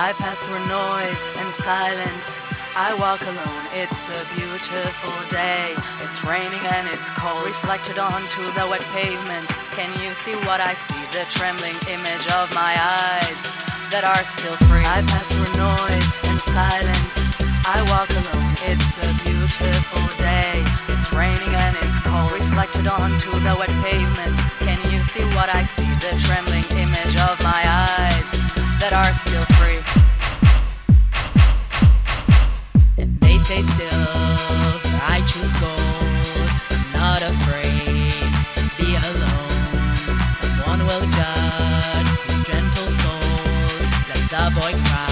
I pass through noise and silence. I walk alone, it's a beautiful day. It's raining and it's cold, reflected onto the wet pavement. Can you see what I see? The trembling image of my eyes that are still free. I pass through noise and silence. I walk alone, it's a beautiful day. It's raining and it's cold, reflected onto the wet pavement. Can you see what I see? The trembling image of my eyes that are still boy cry.